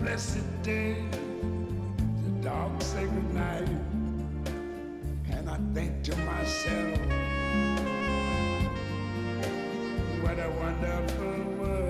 Blessed day, the dark sacred night, and I think to myself, what a wonderful world.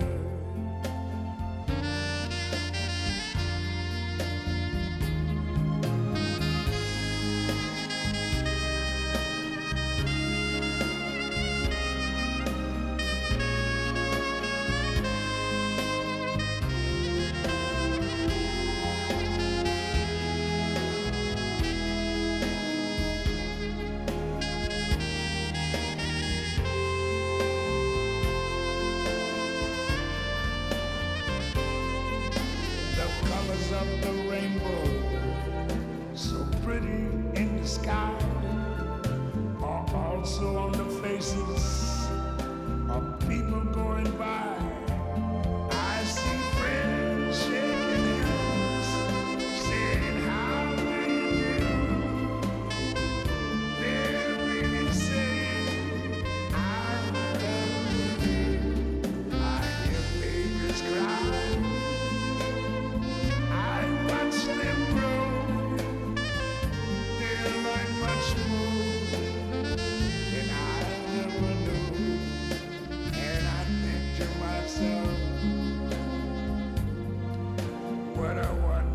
Colors of the rainbow, so pretty in the sky, what I want.